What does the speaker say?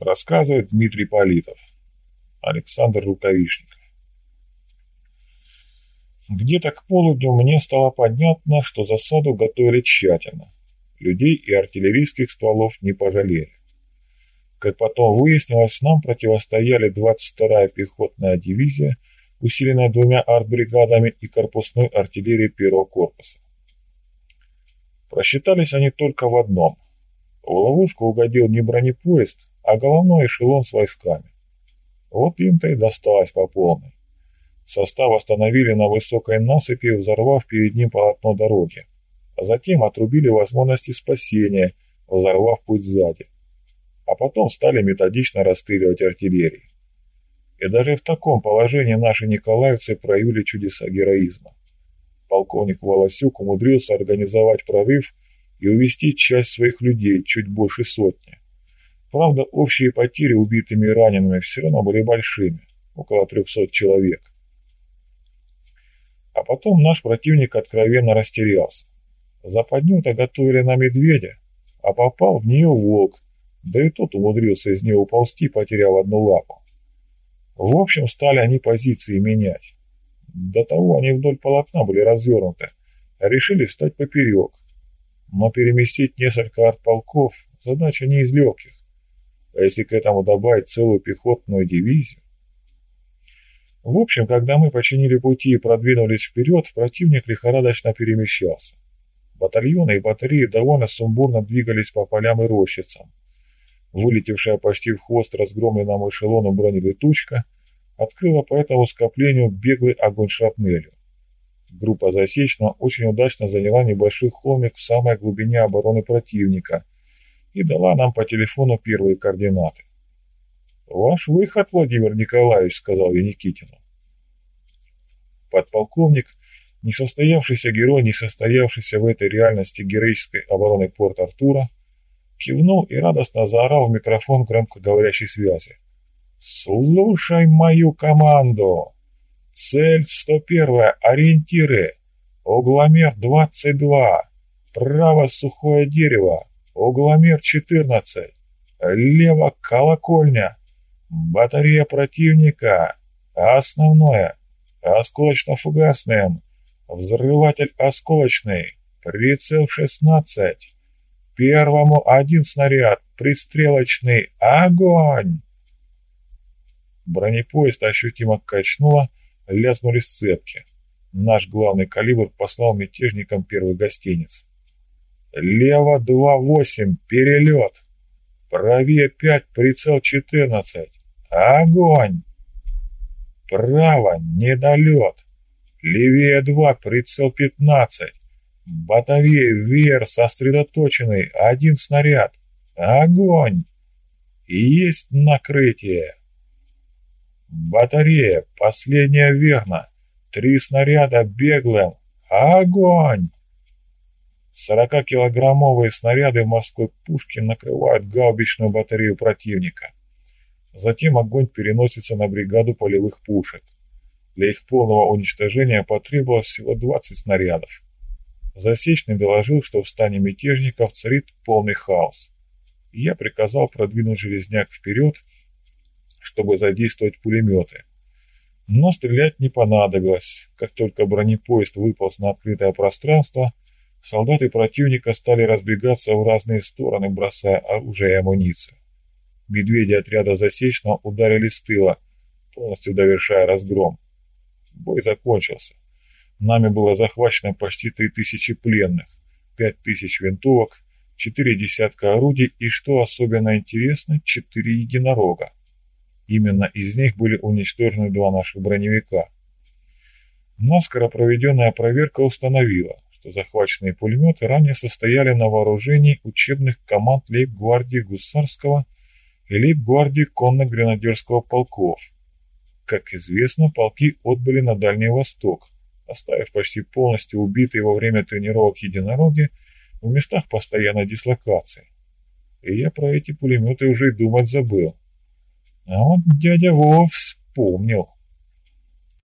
Рассказывает Дмитрий Политов. Александр Рукавишников. Где-то к полудню мне стало понятно, что засаду готовили тщательно. Людей и артиллерийских стволов не пожалели. Как потом выяснилось, нам противостояли 22-я пехотная дивизия, усиленная двумя артбригадами и корпусной артиллерией первого корпуса. Просчитались они только в одном. В ловушку угодил не бронепоезд, а головной эшелон с войсками. Вот им-то и досталось по полной. Состав остановили на высокой насыпи, взорвав перед ним полотно дороги, а затем отрубили возможности спасения, взорвав путь сзади. А потом стали методично расстреливать артиллерию. И даже в таком положении наши николаевцы проявили чудеса героизма. Полковник Волосюк умудрился организовать прорыв и увести часть своих людей, чуть больше сотни. Правда, общие потери убитыми и ранеными все равно были большими, около 300 человек. А потом наш противник откровенно растерялся. Западню-то готовили на медведя, а попал в нее волк, да и тот умудрился из нее уползти, потеряв одну лапу. В общем, стали они позиции менять. До того они вдоль полотна были развернуты, а решили встать поперек. Но переместить несколько артполков – задача не из легких. А если к этому добавить целую пехотную дивизию? В общем, когда мы починили пути и продвинулись вперед, противник лихорадочно перемещался. Батальоны и батареи довольно сумбурно двигались по полям и рощицам. Вылетевшая почти в хвост разгромленному эшелону бронелетучка открыла по этому скоплению беглый огонь шрапнелью. Группа Засечного очень удачно заняла небольшой холмик в самой глубине обороны противника и дала нам по телефону первые координаты. «Ваш выход, Владимир Николаевич», — сказал я Никитину. Подполковник, несостоявшийся герой, несостоявшийся в этой реальности героической обороны Порт-Артура, кивнул и радостно заорал в микрофон громкоговорящей связи. «Слушай мою команду! Цель 101, ориентиры, угломер 22, право сухое дерево, угломер 14, лево колокольня, Батарея противника. Основное. Осколочно-фугасным. Взрыватель осколочный. Прицел 16. Первому один снаряд. Пристрелочный. Огонь! Бронепоезд ощутимо качнуло, лязнули сцепки. Наш главный калибр послал мятежникам первый гостиниц. «Лево 2-8, перелет! Правее 5, прицел 14! Огонь! Право, недолет. Левее 2, прицел 15. Батарея вверх сосредоточенный, один снаряд. Огонь! Есть накрытие. Батарея, последняя верно. Три снаряда беглым. Огонь! 40-килограммовые снаряды морской пушки накрывают гаубичную батарею противника. Затем огонь переносится на бригаду полевых пушек. Для их полного уничтожения потребовалось всего 20 снарядов. Засечный доложил, что в стане мятежников царит полный хаос. Я приказал продвинуть железняк вперед, чтобы задействовать пулеметы. Но стрелять не понадобилось. Как только бронепоезд выполз на открытое пространство, солдаты противника стали разбегаться в разные стороны, бросая оружие и амуницию. Медведи отряда Засечного ударили с тыла, полностью довершая разгром. Бой закончился. Нами было захвачено почти три тысячи пленных, пять тысяч винтовок, четыре десятка орудий и, что особенно интересно, четыре единорога. Именно из них были уничтожены два наших броневика. Наскоро проведенная проверка установила, что захваченные пулеметы ранее состояли на вооружении учебных команд лейб-гвардии гусарского и лейб-гвардии конно-гренадерского полков. Как известно, полки отбыли на Дальний Восток, оставив почти полностью убитые во время тренировок единороги в местах постоянной дислокации. И я про эти пулеметы уже и думать забыл. А вот дядя Вов вспомнил.